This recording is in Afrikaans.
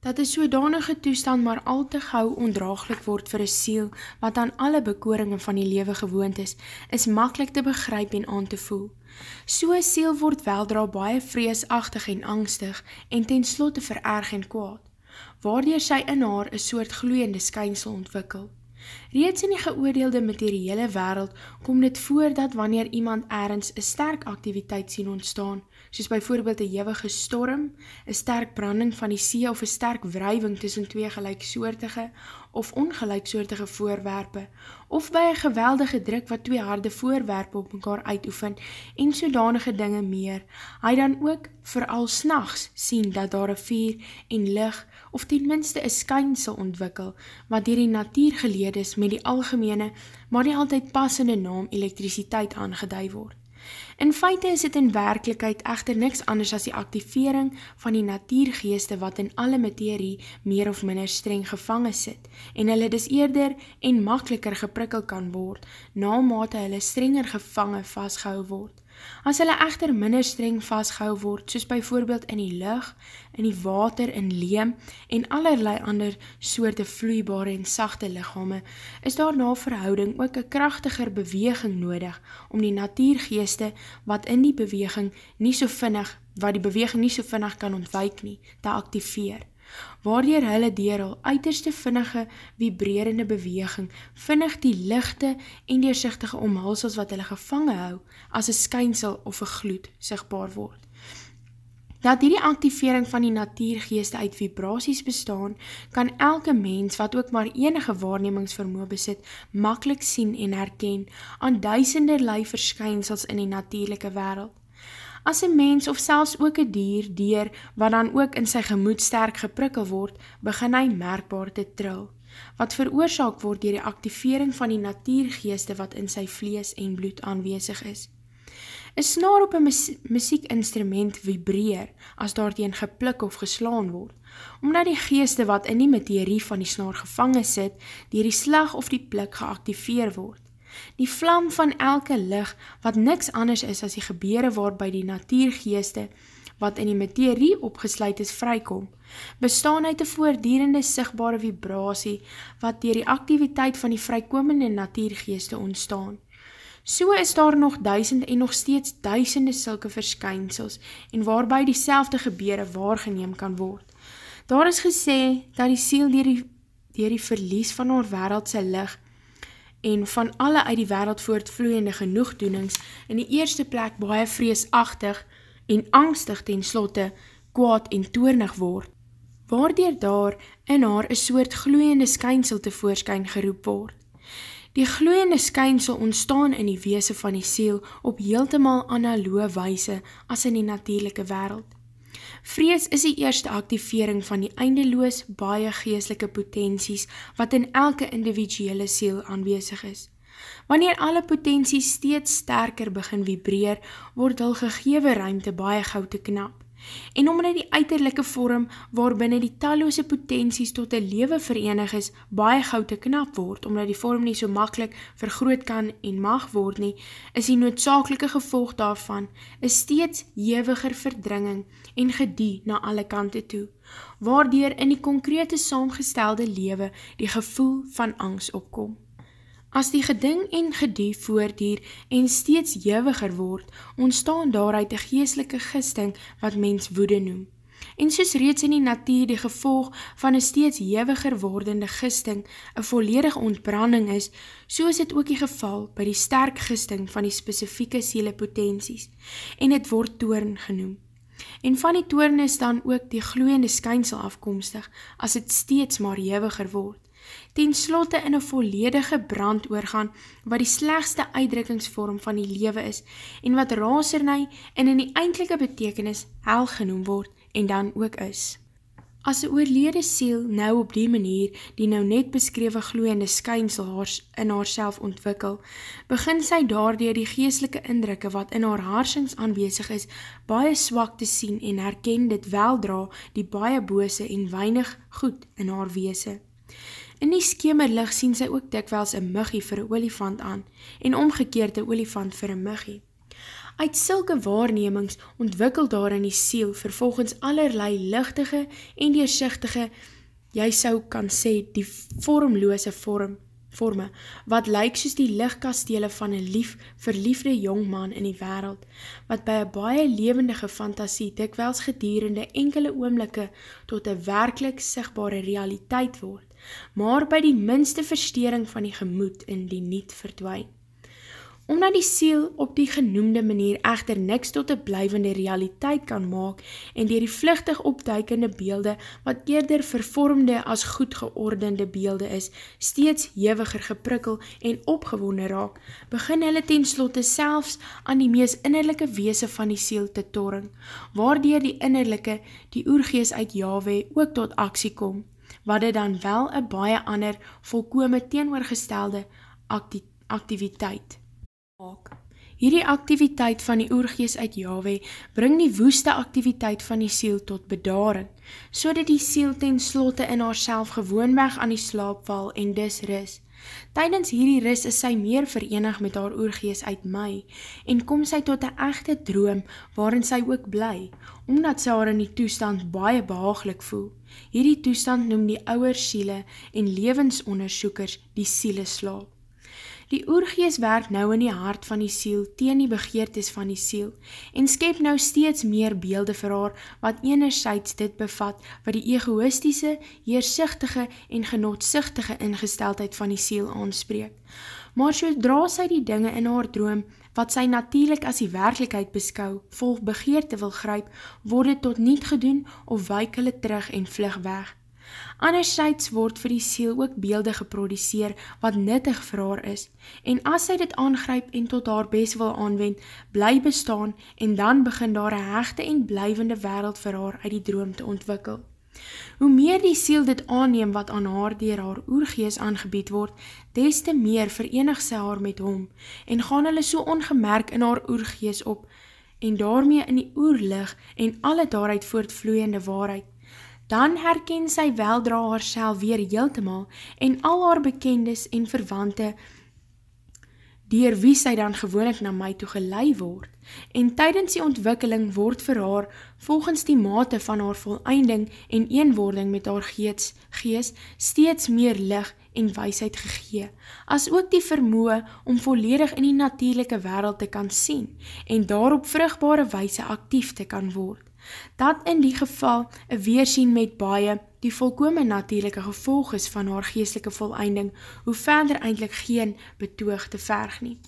Dat 'n sodanige toestand maar al te gou ondraaglik word vir 'n siel wat aan alle bekoringe van die lewe gewoond is, is maklik te begryp en aan te voel. So 'n siel word weldra baie vreesagtig en angstig en ten slotte vererg en kwaad, waardeur sy in haar 'n soort gloeiende skynsel ontwikkel. Reeds in die geoordeelde materiële wêreld kom dit voor dat wanneer iemand eers 'n sterk aktiwiteit sien ontstaan, soos byvoorbeeld 'n ewige storm, 'n sterk branding van die see of 'n sterk wrywing tussen twee gelyksoortige of ongelyksoortige voorwerpe, of by 'n geweldige druk wat twee harde voorwerpe op mekaar uitoefen en sodanige dinge meer, hy dan ook veral snags sien dat daar 'n vuur en lig of ten minste 'n skynsel ontwikkel wat deur die natuur geleedes met die algemene maar nie altyd passende naam elektrisiteit aangedui word. In feite is dit in werklikheid egter niks anders as die aktivering van die natuurgeeste wat in alle materie meer of minder streng gevange sit en hulle dis eerder en makliker geprikkel kan word na mate hulle strenger gevange vastgehou word. As hulle echter minder streng vastgehou word, soos byvoorbeeld in die lucht, in die water, in leem en allerlei ander soorte vloeibare en sachte lichame, is daar na verhouding ook een krachtiger beweging nodig om die natuurgeeste wat in die beweging nie so vinnig, wat die beweging nie so vinnig kan ontwijk nie, te activeer waardier hulle dier al uiterste vinnige vibrerende beweging vinnig die lichte en deersichtige omhulsels wat hulle gevange hou as een skynsel of een gloed sigtbaar word. Dat die activering van die natuurgeeste uit vibraties bestaan, kan elke mens wat ook maar enige waarnemingsvermoe besit, makkelijk sien en herken aan duisende lui verskynsels in die natuurlijke wereld. As een mens of selfs ook een dier, dier, wat dan ook in sy gemoed sterk geprikkel word, begin hy merkbaar te tril, wat veroorzaak word dier die activering van die natuurgeeste wat in sy vlees en bloed aanwezig is. Een snaar op een muziekinstrument vibreer as daar teen geplik of geslaan word, omdat die geeste wat in die materie van die snaar gevangen sit, dier die slag of die plik geactiveer word. Die vlam van elke lig, wat niks anders is as die gebeure waarby die natuurgeeste, wat in die materie opgesluit is, vrykom, bestaan uit een voordierende sigtbare vibrasie, wat dier die activiteit van die vrykomende natuurgeeste ontstaan. So is daar nog duisend en nog steeds duisende sulke verskynsels, en waarby die selfde gebeure waargeneem kan word. Daar is gesê, dat die siel dier die, dier die verlies van haar wereldse licht, en van alle uit die wereld voortvloeiende genoegdoenings in die eerste plek baie vreesachtig en angstig ten slotte kwaad en toornig word, waardoor daar in haar een soort gloeiende skynsel te voorskyn geroep word. Die gloeiende skynsel ontstaan in die weese van die siel op heeltemaal analoe weise as in die natuurlijke wereld. Vrees is die eerste activering van die eindeloos baie geestelike potenties wat in elke individuele siel aanwezig is. Wanneer alle potenties steeds sterker begin vibreer, word hul gegewe ruimte baie gauw te knap en omdat die uiterlijke vorm waarbinne die talloose potenties tot die lewe verenig is, baie gauw te knap word, omdat die vorm nie so makkelijk vergroot kan en mag word nie, is die noodzakelike gevolg daarvan, is steeds jewiger verdringing en gedie na alle kante toe, waardoor in die konkrete saamgestelde lewe die gevoel van angst opkom. As die geding en gedie voordier en steeds jewiger word, ontstaan daaruit die geestelike gisting wat mens woede noem. En soos reeds in die natuur die gevolg van een steeds jewiger wordende gisting een volledige ontbranding is, so is dit ook die geval by die sterk gisting van die specifieke siele potenties, en het word toorn genoem. En van die toorn is dan ook die gloeiende skynsel afkomstig, as het steeds maar jewiger word ten slotte in een volledige brand oorgaan, wat die slechtste uitdrukkingsvorm van die lewe is, en wat rasernij en in die eindelike betekenis hel genoem word, en dan ook is. As die oorlede siel nou op die manier die nou net beskrewe gloeiende skynsel in haar self ontwikkel, begin sy daardoor die geestelike indrukke wat in haar haarsings aanwezig is, baie swak te sien en herken dit weldra die baie bose en weinig goed in haar weese. In die skemerlig sien sy ook dikwels een muggie vir een olifant aan en omgekeerde olifant vir een muggie. Uit sulke waarnemings ontwikkel daar in die siel vervolgens allerlei lichtige en deersichtige, jy sou kan sê die vormloose vorm, vorme, wat lyk soos die lichtkastele van een lief, verliefde jongman in die wereld, wat by een baie levendige fantasie dikwels gedierende enkele oomlikke tot een werkelijk sigbare realiteit word, maar by die minste verstering van die gemoed in die niet verdwijn omdat die siel op die genoemde manier echter niks tot een blijvende realiteit kan maak en dier die vluchtig opduikende beelde, wat eerder vervormde as goed geordende beelde is, steeds heviger geprikkel en opgewonde raak, begin hulle ten slotte selfs aan die mees innerlijke weese van die siel te torring, waardoor die innerlijke, die oorgees uit Yahweh, ook tot aksie kom, wat dit dan wel een baie ander, volkome teenoorgestelde activiteit maak. Hierdie activiteit van die oorgees uit Yahweh bring die woeste activiteit van die siel tot bedaring, so die siel ten slotte in haar gewoonweg aan die slaap val en dis ris. Tydens hierdie ris is sy meer verenig met haar oorgees uit my en kom sy tot een echte droom waarin sy ook bly, omdat sy haar in die toestand baie behaaglik voel. Hierdie toestand noem die ouwer siele en levensonderzoekers die siele slaap. Die oorgees werk nou in die hart van die siel teen die begeertes van die siel en skep nou steeds meer beelde vir haar wat enerzijds dit bevat wat die egoïstische, heersichtige en genotsichtige ingesteldheid van die siel aanspreek. Maar sodra sy die dinge in haar droom wat sy natuurlijk as die werkelijkheid beskou, vol begeerte wil gryp, word het tot niet gedoen of wyk hulle terug en vlug weg. Anderzijds word vir die siel ook beelde geproduceer wat nuttig vir haar is, en as sy dit aangryp en tot haar best wil aanwend, bly bestaan en dan begin daar een hechte en blijvende wereld vir haar uit die droom te ontwikkel. Hoe meer die siel dit aanneem wat aan haar dier haar oorgees aangebied word, des te meer verenig sy haar met hom, en gaan hulle so ongemerk in haar oorgees op, en daarmee in die oorlig en alle daaruit voortvloeiende waarheid, dan herken sy weldra haar weer heeltemaal en al haar bekendes en verwante dier wie sy dan gewoonlik na my toe gelei word, en tydens die ontwikkeling word vir haar, volgens die mate van haar voleinding en eenwording met haar gees, gees steeds meer lig en weisheid gegee, as ook die vermoe om volledig in die natuurlijke wereld te kan sien, en daarop vrugbare weise actief te kan word dat in die geval een weersien met baie die volkome natuurlijke gevolg is van haar geestelike voleinding, hoe verder eindelijk geen betoog te verg nie.